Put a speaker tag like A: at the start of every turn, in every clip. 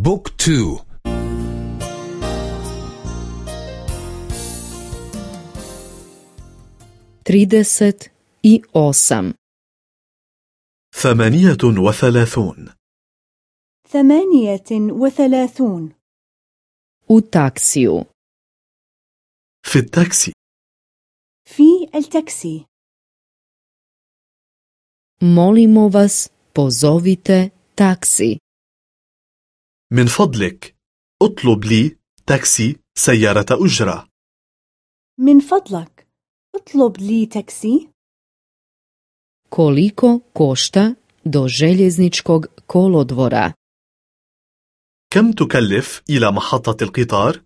A: book two.
B: trideset i osam
C: ثمانية وثلاثون.
D: ثمانية وثلاثون.
B: taksiju
C: في التاكسي.
D: في التاكسي.
B: molimo vas pozovite taksi
C: من فضلك. اطلب لي تاكسي سيارة أجرة.
D: من فضلك. اطلب لي تاكسي.
B: Koliko košta do željezničkog kolodvora?
C: كم تكلف إلى محطة القطار؟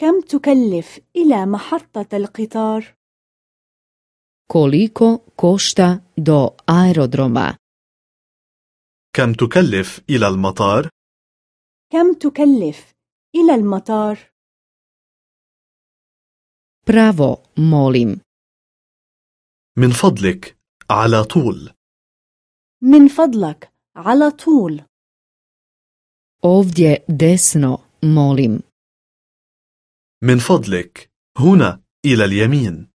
D: كم تكلف إلى محطة القطار؟
B: Koliko košta do aerodroma?
C: كم تكلف إلى المطار؟
D: كم تكلف إلى المطار؟
B: Pravo molim.
C: من فضلك على طول.
D: من فضلك على طول.
B: Ovdje desno molim.
C: من فضلك هنا إلى اليمين.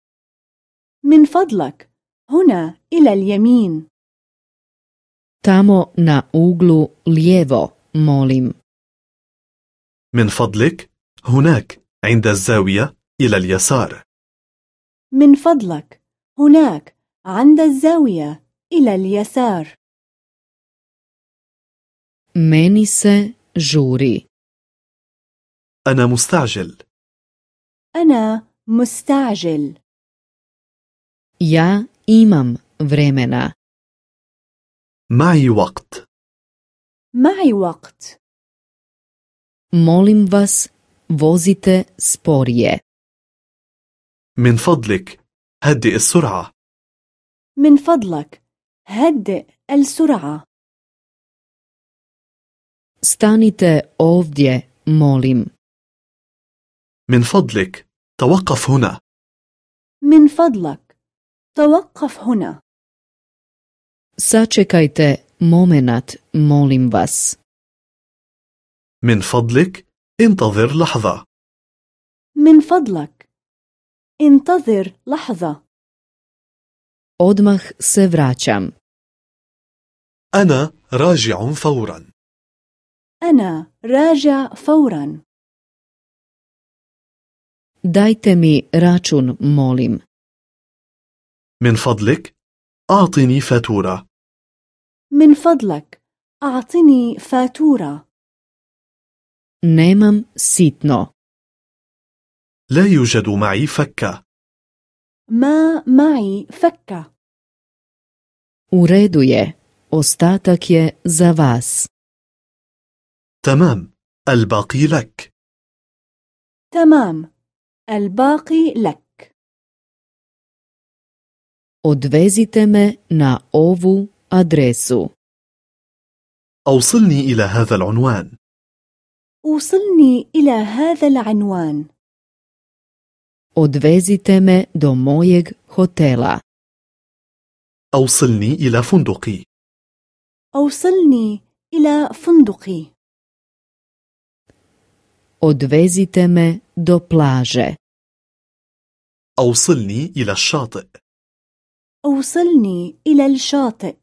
D: من فضلك هنا إلى اليمين.
B: Tamo na uglu lijevo molim.
C: من فضلك هناك عند الزاوية إلى اليسار.
D: من فضلك هناك عند الزاوية إلى اليسار.
B: meni se žuri
C: أنا مستعجل.
D: أنا مستعجل.
B: ja imam vremena
C: معي وقت.
D: معي وقت.
B: Molim vas vozite sporije
C: من فضلك هدئ السرعة
D: من فضلك هدئ السرعة
B: stanite ovdje molim
C: من فضلك توقف هنا
D: من فضلك توقف هنا
B: sačekajte momenat molim vas
C: من فضلك انتظر لحظة.
D: من فضلك. انتظر لحظة.
B: Odmah se vraćam.
C: أنا راجع فورا.
D: أنا راجع فورا.
B: Dajte mi račun molim.
C: من فضلك أعطني فاتورة.
D: من فضلك. أعطني فاتورة.
B: Nemam sitno.
C: لا يوجد معي فكة
D: ما معي فكة
B: u redu je ostatak je za vas.
C: تمام الباقي لك
D: تمام الباقي لك
B: odvezite me na ovu adresu.
C: أوصلني إلى هذا العنوان
D: وصلني إلى هذا العنوان.
B: Odvezite me do mojeg hotela.
C: أوصلني إلى فندقي.
D: أوصلني إلى فندقي.
B: Odvezite me do plaže.
C: أوصلني إلى الشاطئ.
D: أوصلني إلى الشاطئ.